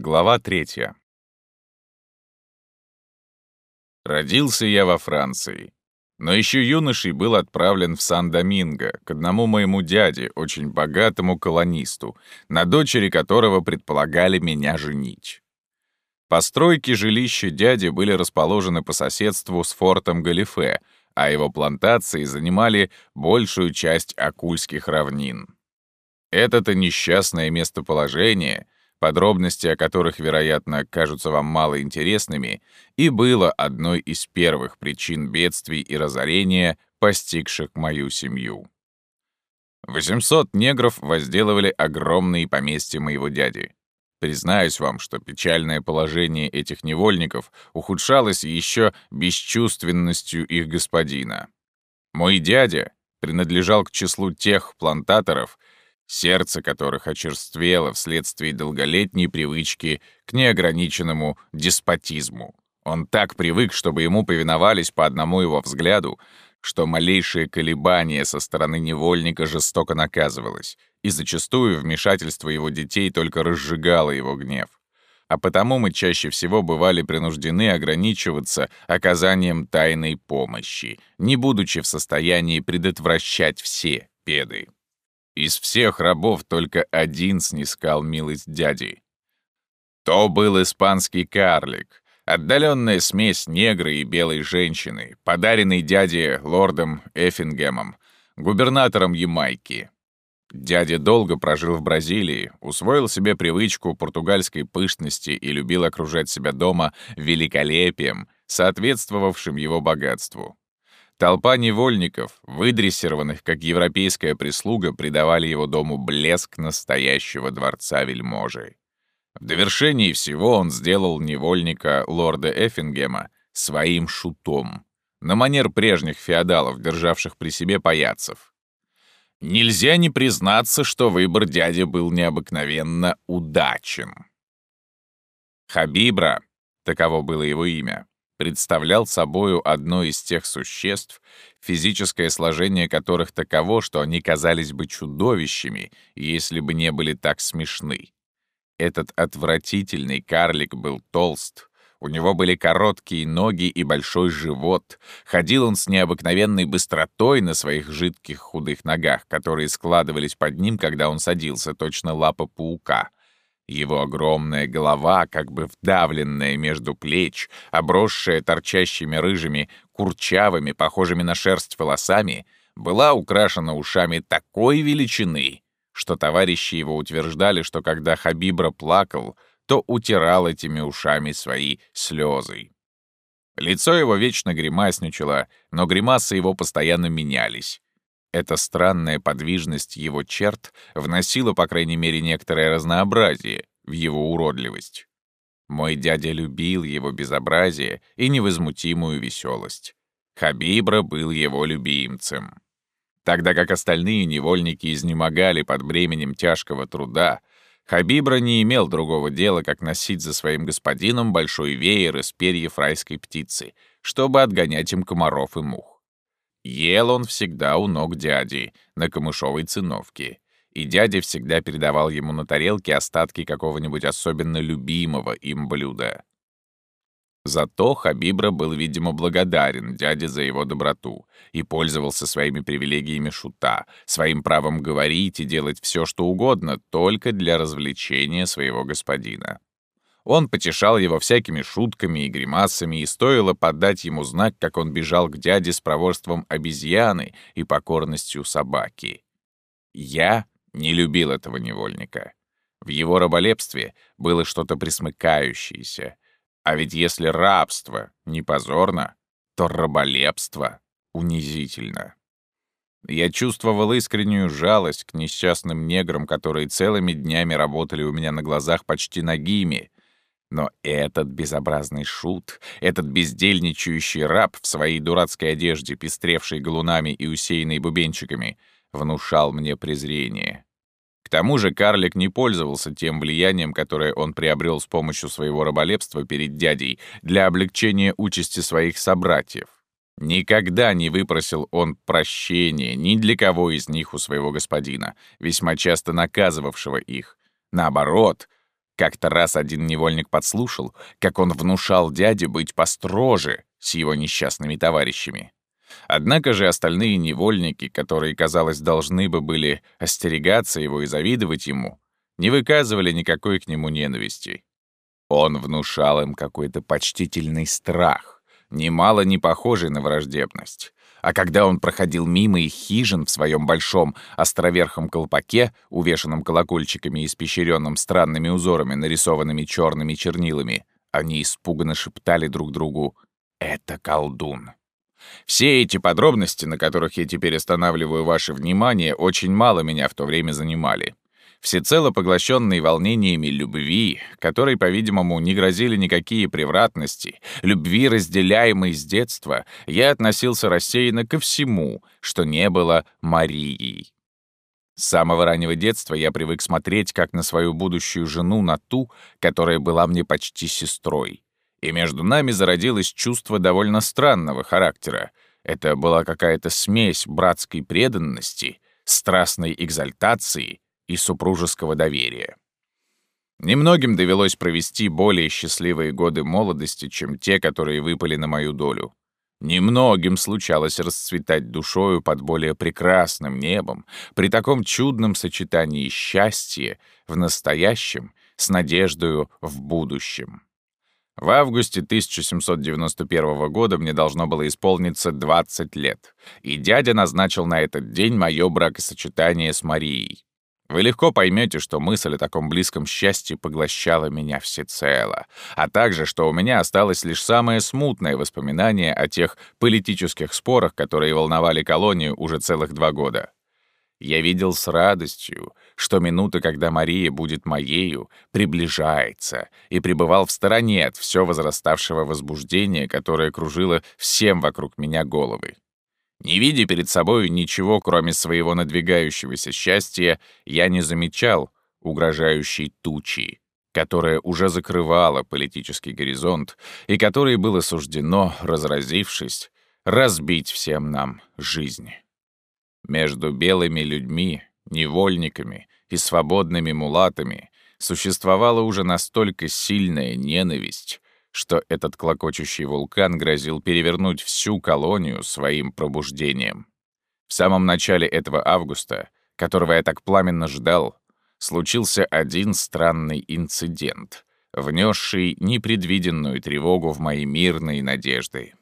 Глава третья. Родился я во Франции. Но еще юношей был отправлен в Сан-Доминго к одному моему дяде, очень богатому колонисту, на дочери которого предполагали меня женить. Постройки жилища дяди были расположены по соседству с фортом Галифе, а его плантации занимали большую часть Акульских равнин. Это-то несчастное местоположение — подробности о которых, вероятно, кажутся вам мало интересными, и было одной из первых причин бедствий и разорения, постигших мою семью. 800 негров возделывали огромные поместья моего дяди. Признаюсь вам, что печальное положение этих невольников ухудшалось еще бесчувственностью их господина. Мой дядя принадлежал к числу тех плантаторов, сердце которых очерствело вследствие долголетней привычки к неограниченному деспотизму. Он так привык, чтобы ему повиновались по одному его взгляду, что малейшее колебание со стороны невольника жестоко наказывалось, и зачастую вмешательство его детей только разжигало его гнев. А потому мы чаще всего бывали принуждены ограничиваться оказанием тайной помощи, не будучи в состоянии предотвращать все беды. Из всех рабов только один снискал милость дяди. То был испанский карлик, отдаленная смесь негра и белой женщины, подаренный дяде лордом Эффингемом, губернатором Ямайки. Дядя долго прожил в Бразилии, усвоил себе привычку португальской пышности и любил окружать себя дома великолепием, соответствовавшим его богатству. Толпа невольников, выдрессированных как европейская прислуга, придавали его дому блеск настоящего дворца вельможи. В довершении всего он сделал невольника лорда Эффингема своим шутом, на манер прежних феодалов, державших при себе паяцев. Нельзя не признаться, что выбор дяди был необыкновенно удачен. Хабибра, таково было его имя, представлял собою одно из тех существ, физическое сложение которых таково, что они казались бы чудовищами, если бы не были так смешны. Этот отвратительный карлик был толст, у него были короткие ноги и большой живот. Ходил он с необыкновенной быстротой на своих жидких худых ногах, которые складывались под ним, когда он садился, точно лапа паука. Его огромная голова, как бы вдавленная между плеч, обросшая торчащими рыжими, курчавыми, похожими на шерсть волосами, была украшена ушами такой величины, что товарищи его утверждали, что когда Хабибра плакал, то утирал этими ушами свои слезы. Лицо его вечно гримасничало, но гримасы его постоянно менялись. Эта странная подвижность его черт вносила, по крайней мере, некоторое разнообразие в его уродливость. Мой дядя любил его безобразие и невозмутимую веселость. Хабибра был его любимцем. Тогда как остальные невольники изнемогали под бременем тяжкого труда, Хабибра не имел другого дела, как носить за своим господином большой веер из перьев райской птицы, чтобы отгонять им комаров и мух. Ел он всегда у ног дяди, на камышовой циновке. И дядя всегда передавал ему на тарелке остатки какого-нибудь особенно любимого им блюда. Зато Хабибра был, видимо, благодарен дяде за его доброту и пользовался своими привилегиями шута, своим правом говорить и делать все, что угодно, только для развлечения своего господина. Он потешал его всякими шутками и гримасами, и стоило подать ему знак, как он бежал к дяде с проворством обезьяны и покорностью собаки. Я не любил этого невольника. В его раболепстве было что-то присмыкающееся. А ведь если рабство не позорно, то раболепство унизительно. Я чувствовал искреннюю жалость к несчастным неграм, которые целыми днями работали у меня на глазах почти нагими, но этот безобразный шут, этот бездельничающий раб в своей дурацкой одежде, пестревшей галунами и усеянной бубенчиками, внушал мне презрение. К тому же карлик не пользовался тем влиянием, которое он приобрел с помощью своего раболепства перед дядей для облегчения участи своих собратьев. Никогда не выпросил он прощения ни для кого из них у своего господина, весьма часто наказывавшего их. Наоборот — Как-то раз один невольник подслушал, как он внушал дяде быть построже с его несчастными товарищами. Однако же остальные невольники, которые, казалось, должны бы были остерегаться его и завидовать ему, не выказывали никакой к нему ненависти. Он внушал им какой-то почтительный страх, немало не похожий на враждебность. А когда он проходил мимо их хижин в своем большом островерхом колпаке, увешанном колокольчиками и испещренном странными узорами, нарисованными черными чернилами, они испуганно шептали друг другу «Это колдун». Все эти подробности, на которых я теперь останавливаю ваше внимание, очень мало меня в то время занимали. Всецело поглощенный волнениями любви, которой, по-видимому, не грозили никакие превратности, любви, разделяемой с детства, я относился рассеянно ко всему, что не было Марией. С самого раннего детства я привык смотреть как на свою будущую жену, на ту, которая была мне почти сестрой и между нами зародилось чувство довольно странного характера. Это была какая-то смесь братской преданности, страстной экзальтации и супружеского доверия. Немногим довелось провести более счастливые годы молодости, чем те, которые выпали на мою долю. Немногим случалось расцветать душою под более прекрасным небом, при таком чудном сочетании счастья в настоящем с надеждою в будущем. В августе 1791 года мне должно было исполниться 20 лет, и дядя назначил на этот день мое бракосочетание с Марией. Вы легко поймете, что мысль о таком близком счастье поглощала меня всецело, а также, что у меня осталось лишь самое смутное воспоминание о тех политических спорах, которые волновали колонию уже целых два года. Я видел с радостью, что минута, когда Мария будет моею, приближается, и пребывал в стороне от все возраставшего возбуждения, которое кружило всем вокруг меня головы. Не видя перед собой ничего, кроме своего надвигающегося счастья, я не замечал угрожающей тучи, которая уже закрывала политический горизонт и которой было суждено, разразившись, разбить всем нам жизнь. Между белыми людьми, невольниками и свободными мулатами существовала уже настолько сильная ненависть, что этот клокочущий вулкан грозил перевернуть всю колонию своим пробуждением. В самом начале этого августа, которого я так пламенно ждал, случился один странный инцидент, внесший непредвиденную тревогу в мои мирные надежды.